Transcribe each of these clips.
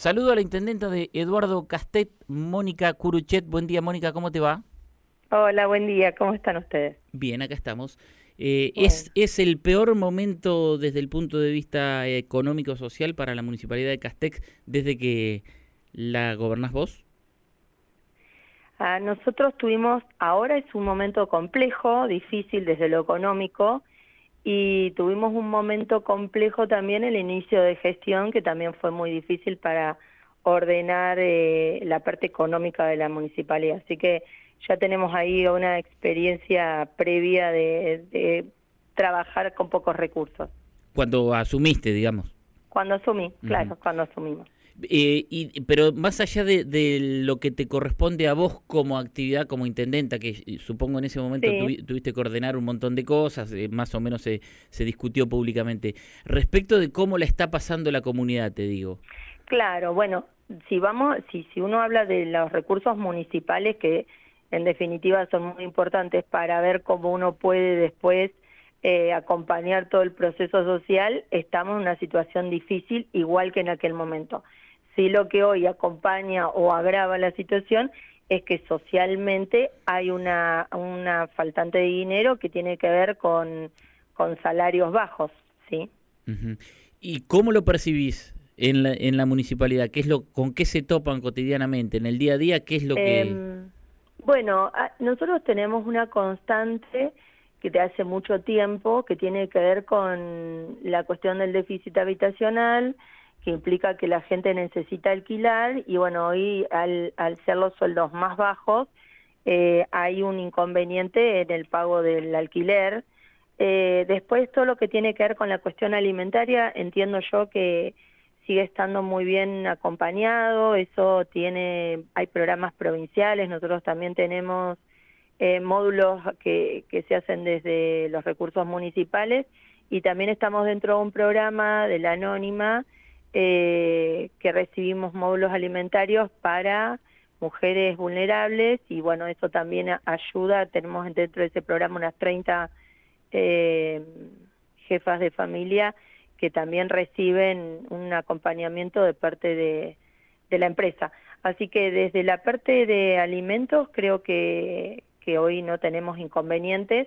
Saludo a la intendenta de Eduardo Castet, Mónica Curuchet. Buen día, Mónica, ¿cómo te va? Hola, buen día, ¿cómo están ustedes? Bien, acá estamos. Eh, es, ¿Es el peor momento desde el punto de vista económico-social para la municipalidad de Castex desde que la gobernás vos? Ah, nosotros tuvimos, ahora es un momento complejo, difícil desde lo económico, y tuvimos un momento complejo también el inicio de gestión que también fue muy difícil para ordenar eh, la parte económica de la municipalidad. Así que ya tenemos ahí una experiencia previa de, trabajar con pocos recursos. Cuando asumiste, digamos. Cuando asumí, claro, cuando asumimos. Eh, y, pero más allá de, lo que te corresponde a vos como actividad, como intendenta, que supongo en ese momento tuviste que ordenar un montón de cosas, eh, más o menos se, se discutió públicamente, respecto de cómo la está pasando la comunidad, te digo. Claro, bueno, si vamos, si, si uno habla de los recursos municipales que en definitiva son muy importantes para ver cómo uno puede después eh, acompañar todo el proceso social, estamos en una situación difícil igual que en aquel momento. Si lo que hoy acompaña o agrava la situación es que socialmente hay una, una faltante de dinero que tiene que ver con, con salarios bajos, ¿sí? ¿Y cómo lo percibís en la, en la municipalidad? ¿Qué es lo, ¿Con qué se topan cotidianamente? ¿En el día a día qué es lo que...? Em, bueno, nosotros tenemos una constante que te hace mucho tiempo que tiene que ver con la cuestión del déficit habitacional, que implica que la gente necesita alquilar y bueno, hoy al, al ser los sueldos más bajos eh, hay un inconveniente en el pago del alquiler. Eh, después todo lo que tiene que ver con la cuestión alimentaria, entiendo yo que sigue estando muy bien acompañado, eso tiene, hay programas provinciales, nosotros también tenemos eh, módulos que, que se hacen desde los recursos municipales y también estamos dentro de un programa de la Anónima eh, que recibimos módulos alimentarios para mujeres vulnerables y bueno, eso también ayuda, tenemos dentro de ese programa unas 30 eh, jefas de familia que también reciben un acompañamiento de parte de, de la empresa. Así que desde la parte de alimentos creo que, que hoy no tenemos inconvenientes.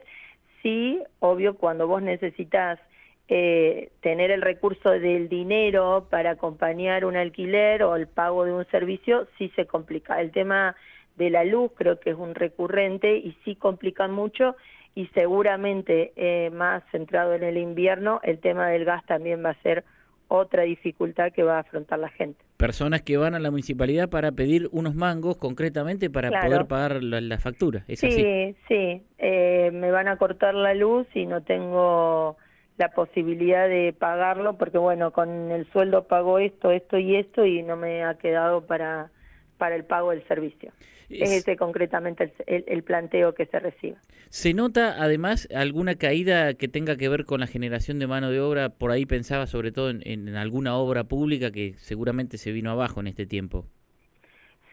Sí, obvio, cuando vos necesitas eh, tener el recurso del dinero para acompañar un alquiler o el pago de un servicio sí se complica. El tema de la luz creo que es un recurrente y sí complica mucho y seguramente eh, más centrado en el invierno el tema del gas también va a ser otra dificultad que va a afrontar la gente. Personas que van a la municipalidad para pedir unos mangos concretamente para poder pagar la, factura, ¿es sí, así? Sí, eh, me van a cortar la luz y no tengo la posibilidad de pagarlo porque bueno, con el sueldo pago esto, esto y esto y no me ha quedado para, para el pago del servicio. Es, ese concretamente el, planteo que se recibe. ¿Se nota además alguna caída que tenga que ver con la generación de mano de obra? Por ahí pensaba sobre todo en, alguna obra pública que seguramente se vino abajo en este tiempo.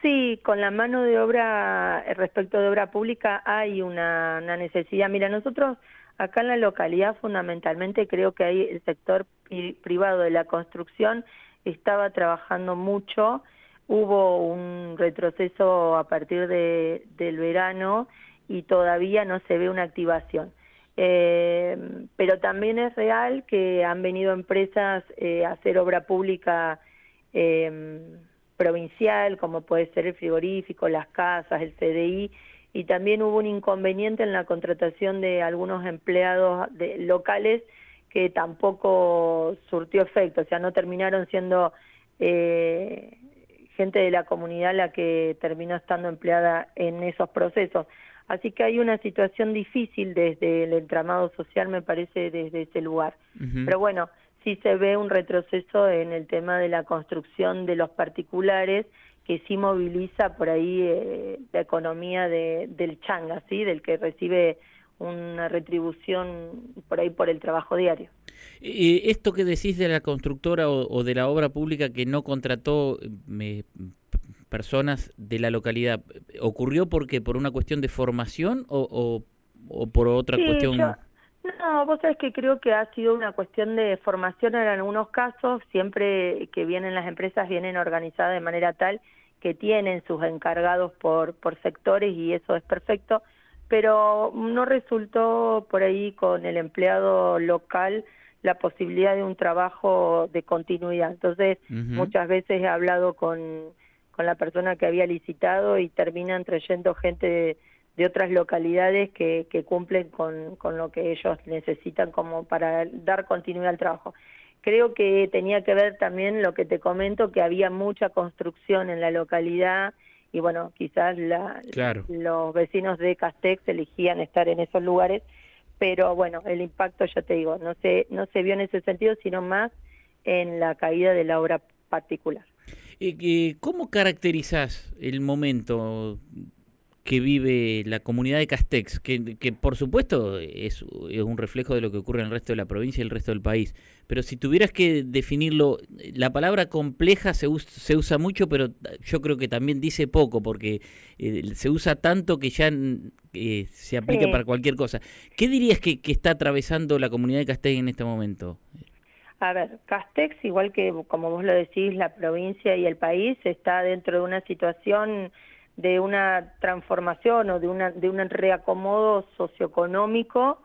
Sí, con la mano de obra, respecto de obra pública, hay una, una necesidad. Mira, nosotros Acá en la localidad fundamentalmente creo que hay el sector privado de la construcción estaba trabajando mucho, hubo un retroceso a partir de, del verano y todavía no se ve una activación. Eh, pero también es real que han venido empresas eh, a hacer obra pública eh, provincial, como puede ser el frigorífico, las casas, el CDI, y también hubo un inconveniente en la contratación de algunos empleados de, locales que tampoco surtió efecto, o sea, no terminaron siendo eh, gente de la comunidad la que terminó estando empleada en esos procesos. Así que hay una situación difícil desde el entramado social, me parece, desde ese lugar. Pero bueno, sí se ve un retroceso en el tema de la construcción de los particulares que sí moviliza por ahí eh, la economía de, del changa, ¿sí? del que recibe una retribución por ahí por el trabajo diario. ¿Y esto que decís de la constructora o, de la obra pública que no contrató personas de la localidad, ¿ocurrió porque por una cuestión de formación o, o, por otra cuestión? No, vos sabés que creo que ha sido una cuestión de formación en algunos casos, siempre que vienen las empresas vienen organizadas de manera tal que tienen sus encargados por, por sectores y eso es perfecto, pero no resultó por ahí con el empleado local la posibilidad de un trabajo de continuidad. Entonces, muchas veces he hablado con, con la persona que había licitado y terminan trayendo gente de, de otras localidades que, que cumplen con, con lo que ellos necesitan como para dar continuidad al trabajo. Creo que tenía que ver también lo que te comento, que había mucha construcción en la localidad y bueno, quizás la, los vecinos de Castex elegían estar en esos lugares, pero bueno, el impacto ya te digo, no se, no se vio en ese sentido, sino más en la caída de la obra particular. Eh, ¿Cómo caracterizas el momento que vive la comunidad de Castex, que, que por supuesto es, es, un reflejo de lo que ocurre en el resto de la provincia y el resto del país. Pero si tuvieras que definirlo, la palabra compleja se, se usa mucho, pero yo creo que también dice poco, porque eh, se usa tanto que ya eh, se aplica para cualquier cosa. ¿Qué dirías que, que está atravesando la comunidad de Castex en este momento? A ver, Castex, igual que como vos lo decís, la provincia y el país está dentro de una situación de una transformación o de, una, de un reacomodo socioeconómico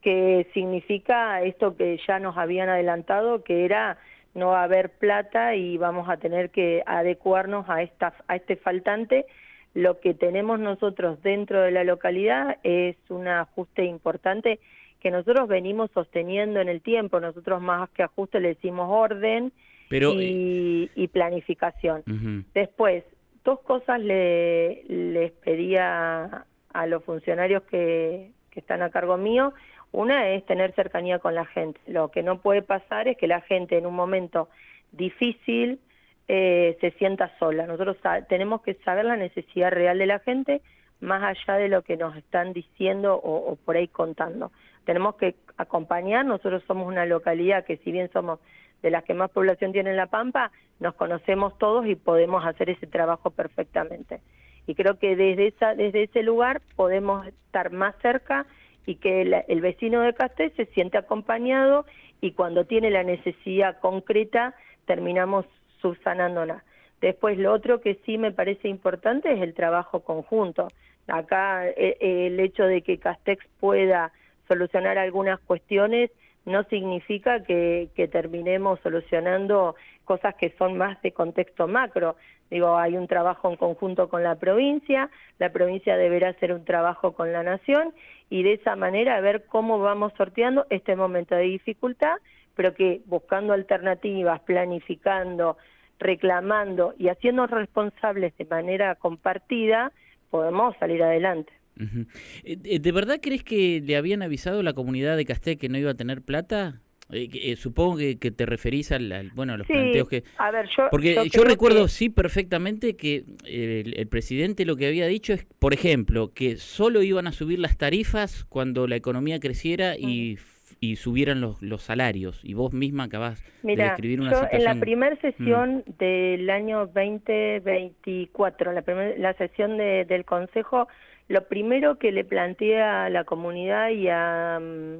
que significa esto que ya nos habían adelantado, que era no haber plata y vamos a tener que adecuarnos a, esta, a este faltante. Lo que tenemos nosotros dentro de la localidad es un ajuste importante que nosotros venimos sosteniendo en el tiempo. Nosotros más que ajuste le decimos orden y, eh, planificación. Después, dos cosas le, les pedía a los funcionarios que, que están a cargo mío. Una es tener cercanía con la gente. Lo que no puede pasar es que la gente en un momento difícil eh, se sienta sola. Nosotros tenemos que saber la necesidad real de la gente más allá de lo que nos están diciendo o, o por ahí contando. Tenemos que acompañar, nosotros somos una localidad que si bien somos de las que más población tiene en La Pampa, nos conocemos todos y podemos hacer ese trabajo perfectamente. Y creo que desde, esa, desde ese lugar podemos estar más cerca y que el, vecino de Castel se siente acompañado y cuando tiene la necesidad concreta terminamos subsanándola. Después lo otro que sí me parece importante es el trabajo conjunto. Acá e, el hecho de que Castex pueda solucionar algunas cuestiones no significa que, terminemos solucionando cosas que son más de contexto macro. Digo, hay un trabajo en conjunto con la provincia, la provincia deberá hacer un trabajo con la nación y de esa manera ver cómo vamos sorteando este momento de dificultad, pero que buscando alternativas, planificando, reclamando y haciendo responsables de manera compartida, podemos salir adelante. Eh, eh, ¿De verdad crees que le habían avisado a la comunidad de Castel que no iba a tener plata? Eh, supongo que, te referís al, bueno, a los planteos que... A ver, yo, Porque yo, recuerdo, sí, perfectamente que el, presidente lo que había dicho es, por ejemplo, que solo iban a subir las tarifas cuando la economía creciera y, y subieran los, los salarios. Y vos misma acabás de describir una yo situación... en la primera sesión mm. del año 2024, la, la sesión de, del Consejo lo primero que le planteé a la comunidad y a, mm,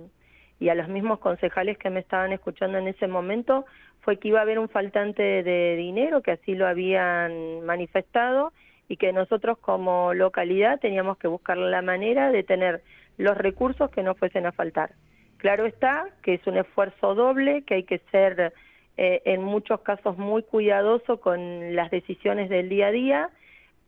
y a los mismos concejales que me estaban escuchando en ese momento fue que iba a haber un faltante de dinero, que así lo habían manifestado, y que nosotros como localidad teníamos que buscar la manera de tener los recursos que no fuesen a faltar. Claro está que es un esfuerzo doble, que hay que ser eh, en muchos casos muy cuidadoso con las decisiones del día a día,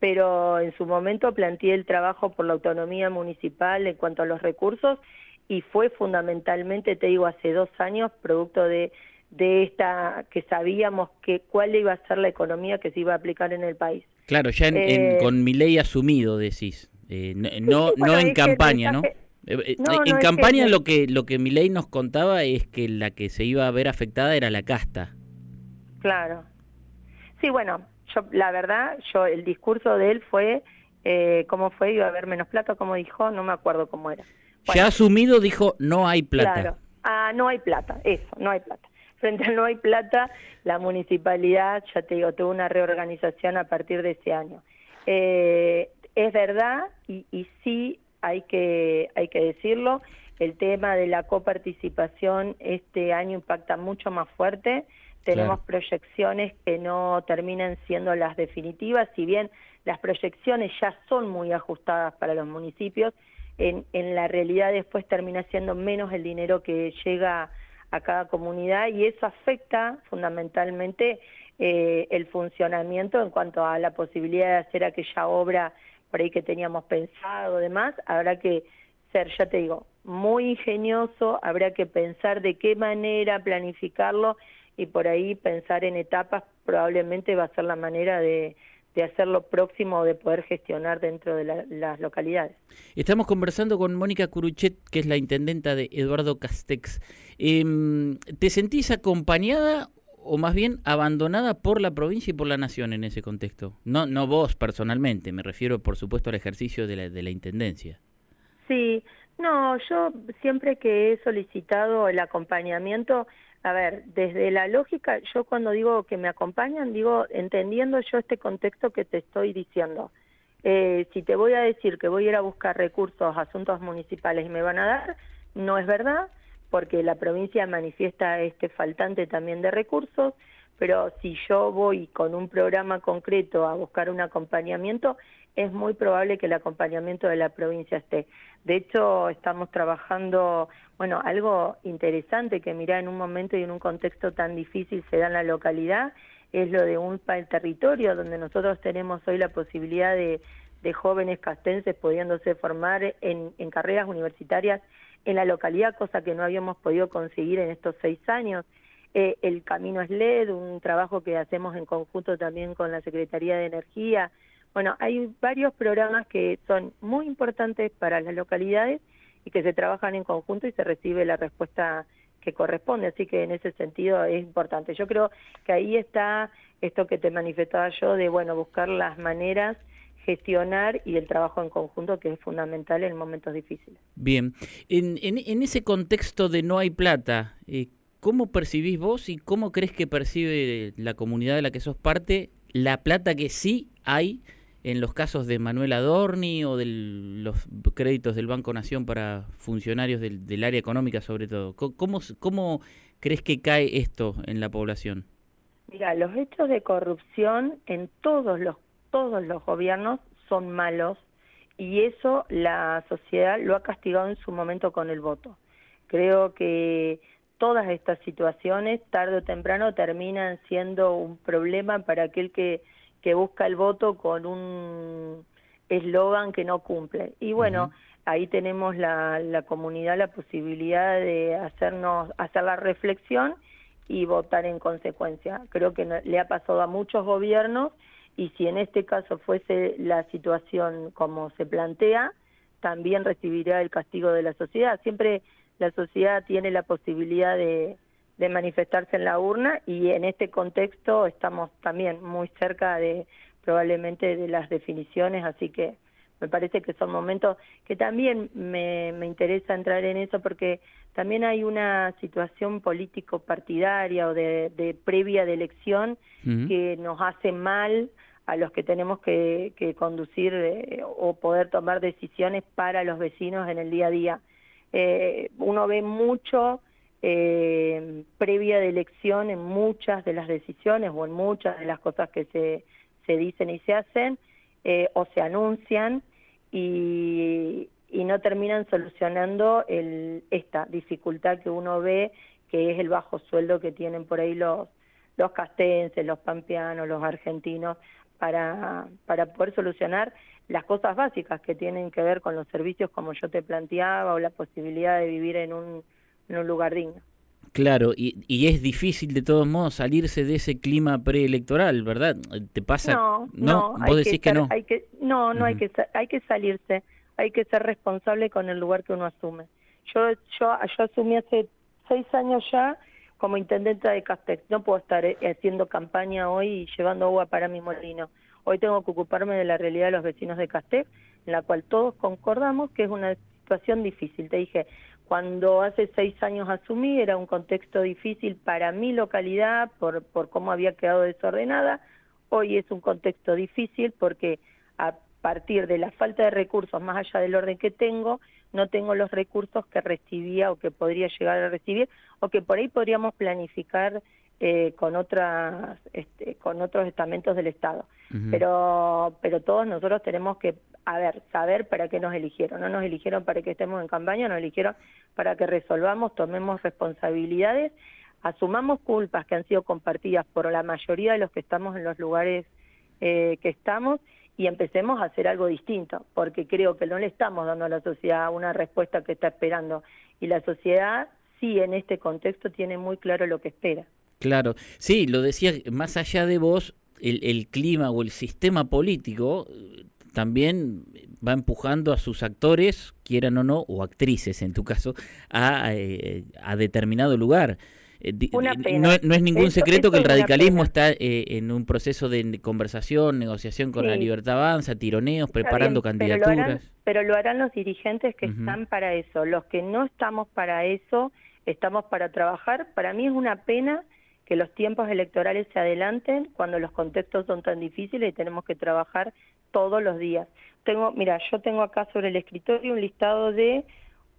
pero en su momento planteé el trabajo por la autonomía municipal en cuanto a los recursos y fue fundamentalmente, te digo, hace dos años, producto de, de esta, que sabíamos que cuál iba a ser la economía que se iba a aplicar en el país. Claro, ya en, eh, con mi ley asumido, decís, eh, no, no, en campaña, ¿no? Eh, en campaña lo que lo que mi ley nos contaba es que la que se iba a ver afectada era la casta. Claro. Sí, bueno, yo la verdad, yo el discurso de él fue eh, cómo fue, iba a haber menos plata, como dijo, no me acuerdo cómo era. ya asumido dijo no hay plata. Claro, ah, no hay plata, eso, no hay plata. Frente a no hay plata, la municipalidad, ya te digo, tuvo una reorganización a partir de ese año. Eh, es verdad y, y sí hay que, hay que decirlo, el tema de la coparticipación este año impacta mucho más fuerte. Tenemos proyecciones que no terminan siendo las definitivas, si bien las proyecciones ya son muy ajustadas para los municipios, en, en la realidad después termina siendo menos el dinero que llega a cada comunidad y eso afecta fundamentalmente eh, el funcionamiento en cuanto a la posibilidad de hacer aquella obra por ahí que teníamos pensado, demás, habrá que ser, ya te digo, muy ingenioso, habrá que pensar de qué manera planificarlo y por ahí pensar en etapas probablemente va a ser la manera de, de hacerlo próximo de poder gestionar dentro de las localidades. Estamos conversando con Mónica Curuchet, que es la intendenta de Eduardo Castex. Em, ¿Te sentís acompañada o más bien abandonada por la provincia y por la nación en ese contexto? No, no vos personalmente, me refiero por supuesto al ejercicio de la, de la intendencia. Sí, no, yo siempre que he solicitado el acompañamiento, a ver, desde la lógica, yo cuando digo que me acompañan, digo entendiendo yo este contexto que te estoy diciendo. Eh, si te voy a decir que voy a ir a buscar recursos, asuntos municipales y me van a dar, no es verdad, porque la provincia manifiesta este faltante también de recursos, pero si yo voy con un programa concreto a buscar un acompañamiento, es muy probable que el acompañamiento de la provincia esté. De hecho, estamos trabajando, bueno, algo interesante que mira en un momento y en un contexto tan difícil se da en la localidad, es lo de un territorio, donde nosotros tenemos hoy la posibilidad de, de jóvenes castenses pudiéndose formar en, en carreras universitarias en la localidad, cosa que no habíamos podido conseguir en estos seis años. Eh, el Camino es LED, un trabajo que hacemos en conjunto también con la Secretaría de Energía. Bueno, hay varios programas que son muy importantes para las localidades y que se trabajan en conjunto y se recibe la respuesta que corresponde, así que en ese sentido es importante. Yo creo que ahí está esto que te manifestaba yo de, bueno, buscar las maneras gestionar y el trabajo en conjunto que es fundamental en momentos difíciles. Bien, en, en, ese contexto de no hay plata, eh, ¿cómo percibís vos y cómo crees que percibe la comunidad de la que sos parte la plata que sí hay en los casos de Manuel Adorni o de los créditos del Banco Nación para funcionarios del, del área económica sobre todo? ¿Cómo, ¿Cómo crees que cae esto en la población? Mira, los hechos de corrupción en todos los todos los gobiernos son malos y eso la sociedad lo ha castigado en su momento con el voto. Creo que todas estas situaciones, tarde o temprano, terminan siendo un problema para aquel que, que busca el voto con un eslogan que no cumple. Y bueno, ahí tenemos la, la comunidad la posibilidad de hacernos, hacer la reflexión y votar en consecuencia. Creo que le ha pasado a muchos gobiernos y si en este caso fuese la situación como se plantea, también recibirá el castigo de la sociedad. Siempre la sociedad tiene la posibilidad de, de manifestarse en la urna y en este contexto estamos también muy cerca de probablemente de las definiciones, así que me parece que son momentos que también me, me interesa entrar en eso porque también hay una situación político partidaria o de, de previa de elección que nos hace mal a los que tenemos que, que conducir eh, o poder tomar decisiones para los vecinos en el día a día. Eh, uno ve mucho eh, previa de elección en muchas de las decisiones o en muchas de las cosas que se, se dicen y se hacen eh, o se anuncian y, y no terminan solucionando el, esta dificultad que uno ve que es el bajo sueldo que tienen por ahí los los castenses, los pampeanos, los argentinos, para, para poder solucionar las cosas básicas que tienen que ver con los servicios como yo te planteaba o la posibilidad de vivir en un, en un lugar digno. Claro, y, y es difícil de todos modos salirse de ese clima preelectoral, ¿verdad? ¿Te pasa? No, no, vos decís que, no. Hay que, no, no hay, que, hay que salirse, hay que ser responsable con el lugar que uno asume. Yo, yo, yo asumí hace seis años ya como intendenta de Castex. No puedo estar eh, haciendo campaña hoy y llevando agua para mi molino. Hoy tengo que ocuparme de la realidad de los vecinos de Castex, en la cual todos concordamos que es una situación difícil. Te dije, cuando hace seis años asumí era un contexto difícil para mi localidad por, por cómo había quedado desordenada. Hoy es un contexto difícil porque a partir de la falta de recursos, más allá del orden que tengo, no tengo los recursos que recibía o que podría llegar a recibir o que por ahí podríamos planificar eh, con otras este, con otros estamentos del Estado. Pero pero todos nosotros tenemos que a ver, saber para qué nos eligieron. No nos eligieron para que estemos en campaña, nos eligieron para que resolvamos, tomemos responsabilidades, asumamos culpas que han sido compartidas por la mayoría de los que estamos en los lugares eh, que estamos y empecemos a hacer algo distinto, porque creo que no le estamos dando a la sociedad una respuesta que está esperando y la sociedad sí en este contexto tiene muy claro lo que espera. Claro, sí, lo decía, más allá de vos, el, el clima o el sistema político también va empujando a sus actores, quieran o no, o actrices en tu caso, a, eh, a determinado lugar. Eh, no, es ningún secreto que el radicalismo está eh, en un proceso de conversación, negociación con la libertad avanza, tironeos, preparando candidaturas. Pero lo, harán, los dirigentes que están para eso. Los que no estamos para eso, estamos para trabajar. Para mí es una pena que los tiempos electorales se adelanten cuando los contextos son tan difíciles y tenemos que trabajar todos los días. Tengo, mira, yo tengo acá sobre el escritorio un listado de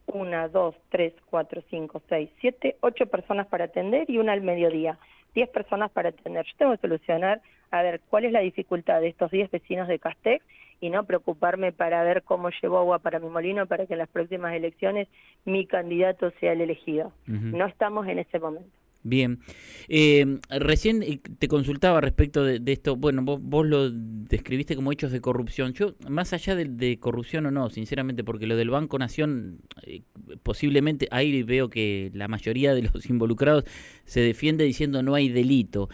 una, dos, tres, cuatro, cinco, seis, siete, ocho personas para atender y una al mediodía. Diez personas para atender. Yo tengo que solucionar, a ver, cuál es la dificultad de estos diez vecinos de Castex y no preocuparme para ver cómo llevo agua para mi molino para que en las próximas elecciones mi candidato sea el elegido. No estamos en ese momento. Bien. Eh, recién eh, te consultaba respecto de, esto, bueno, vos, lo describiste como hechos de corrupción. Yo, más allá de, corrupción o no, sinceramente, porque lo del Banco Nación, eh, posiblemente ahí veo que la mayoría de los involucrados se defiende diciendo no hay delito,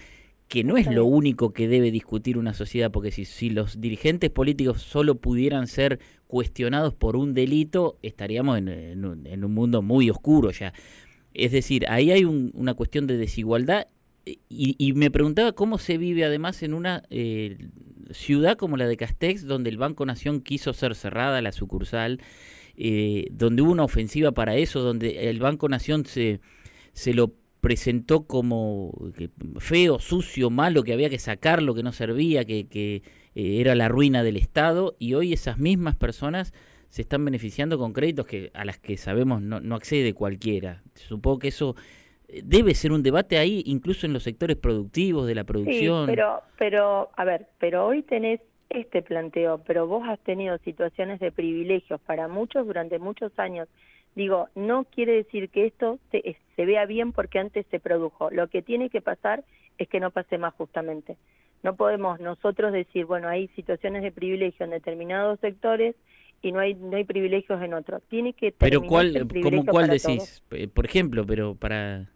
que no es lo único que debe discutir una sociedad, porque si, si los dirigentes políticos solo pudieran ser cuestionados por un delito, estaríamos en, en un mundo muy oscuro ya. Es decir, ahí hay una cuestión de desigualdad y, me preguntaba cómo se vive además en una eh, ciudad como la de Castex, donde el Banco Nación quiso ser cerrada, la sucursal, eh, donde hubo una ofensiva para eso, donde el Banco Nación se, se lo presentó como feo, sucio, malo, que había que sacarlo, que no servía, que, que eh, era la ruina del Estado, y hoy esas mismas personas se están beneficiando con créditos que a las que sabemos no, no accede cualquiera. Supongo que eso eh, debe ser un debate ahí, incluso en los sectores productivos de la producción. Sí, pero, pero, a ver, pero hoy tenés este planteo, pero vos has tenido situaciones de privilegios para muchos durante muchos años. Digo, no quiere decir que esto se, se vea bien porque antes se produjo. Lo que tiene que pasar es que no pase más justamente. No podemos nosotros decir, bueno, hay situaciones de privilegio en determinados sectores y no hay no hay privilegios en otros. Tiene que Pero cuál como cuál decís, por ejemplo, pero para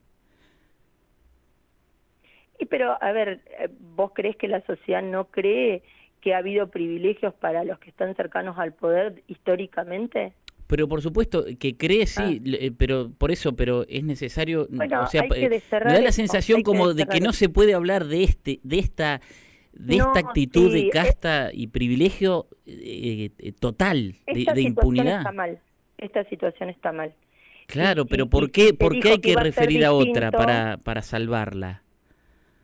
Y pero a ver, eh, ¿vos crees que la sociedad no cree que ha habido privilegios para los que están cercanos al poder históricamente? Pero por supuesto que cree sí, ah. eh, pero por eso, pero es necesario, o sea, eh, me da la sensación como de que no se puede hablar de este de esta de esta actitud de casta y privilegio eh, eh, total, de, impunidad. Está mal. Esta situación está mal. Claro, pero ¿por qué, ¿por qué hay que, referir a, otra para, para salvarla?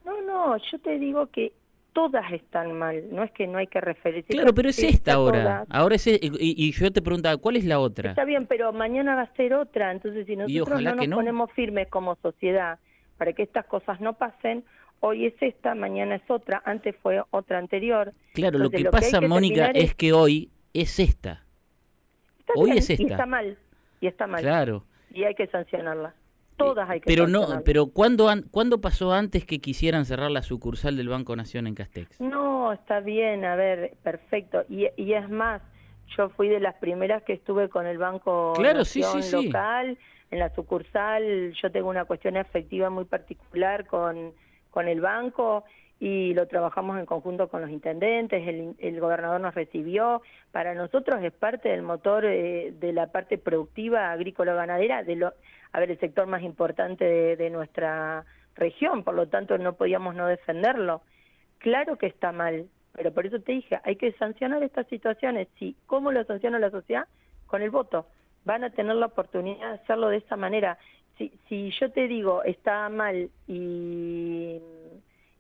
No, no, yo te digo que todas están mal, no es que no hay que referirse. Claro, pero es esta ahora. Ahora es e, y, yo te preguntaba, ¿cuál es la otra? Está bien, pero mañana va a ser otra, entonces si nosotros no nos ponemos firmes como sociedad para que estas cosas no pasen, hoy es esta, mañana es otra, antes fue otra anterior. Claro, lo que pasa, Mónica, es... que hoy es esta. hoy es esta. Y está mal, y está mal. Claro. Y hay que sancionarla. Todas hay que pero no pero ¿cuándo, ¿cuándo pasó antes que quisieran cerrar la sucursal del Banco Nación en Castex? No, está bien, a ver, perfecto. Y, y es más, yo fui de las primeras que estuve con el Banco claro, Nación local, en la sucursal, yo tengo una cuestión afectiva muy particular con con el banco y lo trabajamos en conjunto con los intendentes, el, gobernador nos recibió. Para nosotros es parte del motor eh, de la parte productiva agrícola-ganadera, de lo, a ver, el sector más importante de, nuestra región, por lo tanto no podíamos no defenderlo. Claro que está mal, pero por eso te dije, hay que sancionar estas situaciones. Sí, ¿cómo lo sanciona la sociedad? Con el voto. Van a tener la oportunidad de hacerlo de esa manera si, si yo te digo está mal y,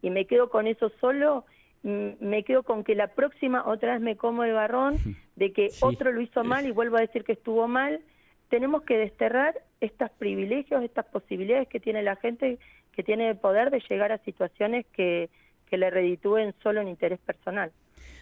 y me quedo con eso solo, me quedo con que la próxima otra vez me como el garrón de que otro lo hizo mal y vuelvo a decir que estuvo mal tenemos que desterrar estos privilegios, estas posibilidades que tiene la gente que tiene el poder de llegar a situaciones que, que le reditúen solo en interés personal.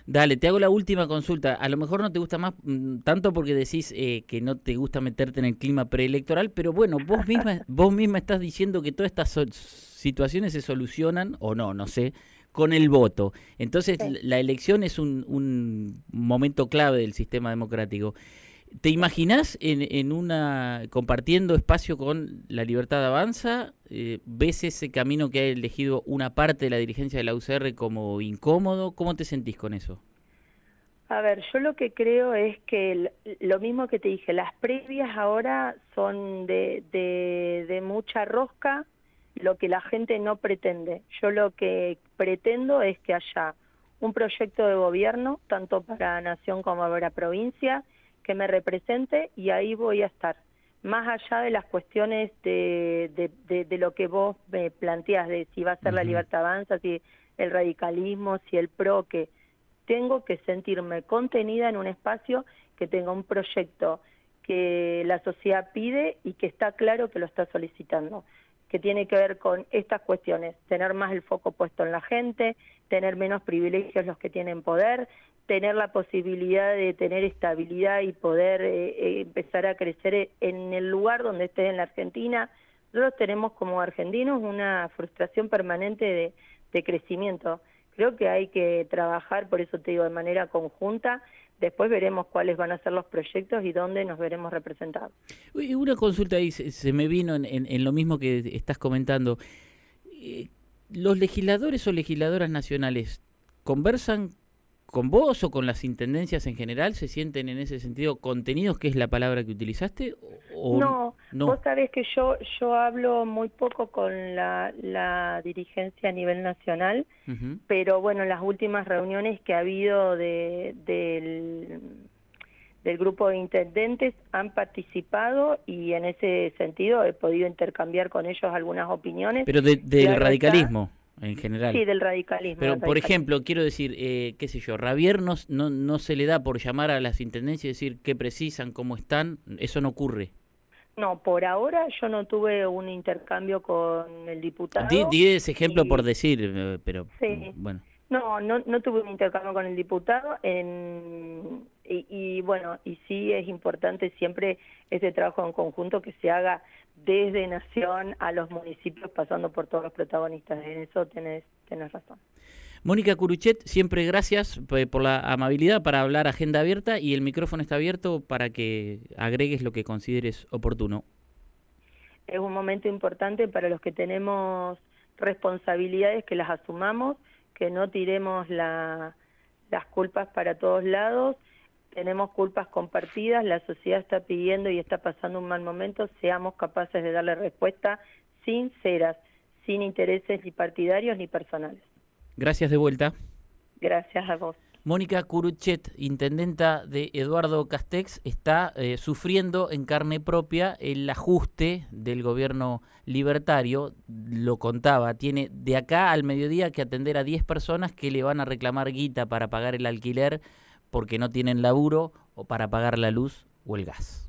Dale, te hago la última consulta. A lo mejor no te gusta más mm, tanto porque decís eh, que no te gusta meterte en el clima preelectoral, pero bueno, vos misma, vos misma estás diciendo que todas estas situaciones se solucionan, o no, no sé, con el voto. Entonces, la elección es un, un momento clave del sistema democrático. ¿Te imaginas en, en, una compartiendo espacio con la Libertad Avanza? Eh, ¿Ves ese camino que ha elegido una parte de la dirigencia de la UCR como incómodo? ¿Cómo te sentís con eso? A ver, yo lo que creo es que lo mismo que te dije, las previas ahora son de, de, de mucha rosca, lo que la gente no pretende. Yo lo que pretendo es que haya un proyecto de gobierno, tanto para nación como para provincia, que me represente y ahí voy a estar. Más allá de las cuestiones de, de, lo que vos me planteas, de si va a ser la libertad avanza, si el radicalismo, si el PRO, que tengo que sentirme contenida en un espacio que tenga un proyecto que la sociedad pide y que está claro que lo está solicitando, que tiene que ver con estas cuestiones, tener más el foco puesto en la gente, tener menos privilegios los que tienen poder, tener la posibilidad de tener estabilidad y poder eh, empezar a crecer en el lugar donde esté en la Argentina. Nosotros tenemos como argentinos una frustración permanente de, crecimiento. Creo que hay que trabajar, por eso te digo, de manera conjunta. Después veremos cuáles van a ser los proyectos y dónde nos veremos representados. Una consulta ahí se me vino en, en, lo mismo que estás comentando. Eh, ¿Los legisladores o legisladoras nacionales conversan con vos o con las intendencias en general se sienten en ese sentido contenidos, que es la palabra que utilizaste? O no, vos sabés que yo, yo hablo muy poco con la, la dirigencia a nivel nacional, pero bueno, las últimas reuniones que ha habido de, del, del grupo de intendentes han participado y en ese sentido he podido intercambiar con ellos algunas opiniones. Pero del radicalismo en general. Sí, del radicalismo. Pero, por ejemplo, quiero decir, eh, qué sé yo, Ravier no, no, se le da por llamar a las intendencias y decir qué precisan, cómo están, eso no ocurre. No, por ahora yo no tuve un intercambio con el diputado. Di, ese ejemplo por decir, eh, pero sí. bueno. No, no, no tuve un intercambio con el diputado en, y, y, bueno, y sí es importante siempre ese trabajo en conjunto que se haga desde Nación a los municipios, pasando por todos los protagonistas. En eso tenés, tenés razón. Mónica Curuchet, siempre gracias eh, por la amabilidad para hablar agenda abierta y el micrófono está abierto para que agregues lo que consideres oportuno. Es un momento importante para los que tenemos responsabilidades que las asumamos, que no tiremos la, las culpas para todos lados tenemos culpas compartidas, la sociedad está pidiendo y está pasando un mal momento, seamos capaces de darle respuesta sinceras, sin intereses ni partidarios ni personales. Gracias de vuelta. Gracias a vos. Mónica Curuchet, intendenta de Eduardo Castex, está eh, sufriendo en carne propia el ajuste del gobierno libertario. Lo contaba, tiene de acá al mediodía que atender a 10 personas que le van a reclamar guita para pagar el alquiler porque no tienen laburo o para pagar la luz o el gas.